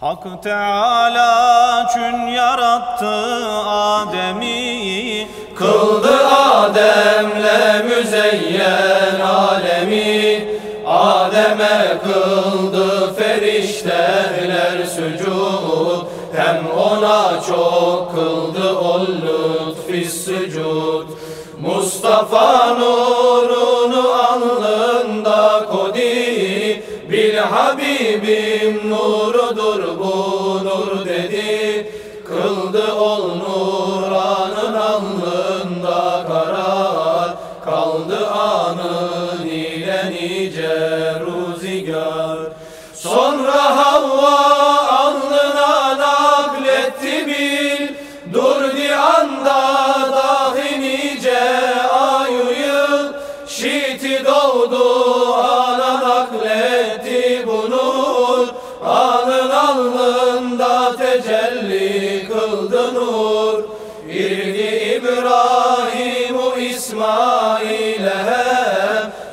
Hak Teala çün yarattı Adem'i Kıldı Adem'le müzeyyen alemi. Adem'e kıldı ferişteler sücud Hem ona çok kıldı o lütfi sücud Mustafa nurunu Bil Habibim nurudur bu nur dedi. Kıldı ol nuranın alnında karar. Kaldı anın ile nice ruzigar Sonra Havva alnına nakletti bil. Durdi anda dahi nice ayu yıl. Şiti doğdu kıldı nur İrdi İbrahimu İsmail'e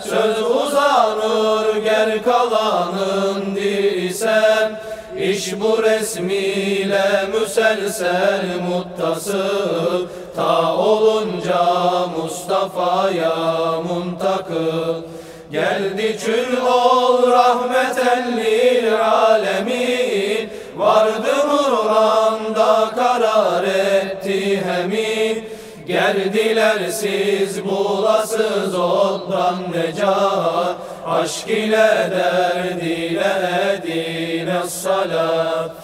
Söz uzanır gel kalanın dirsem İş bu resmiyle müselsel muttasıl. Ta olunca Mustafa'ya muntakıl. Geldi çül ol rahmeten lil alemin. Vardı karar etti hemin Geldiler siz bulasız ondan necat. Aşk ile derd ile edine salat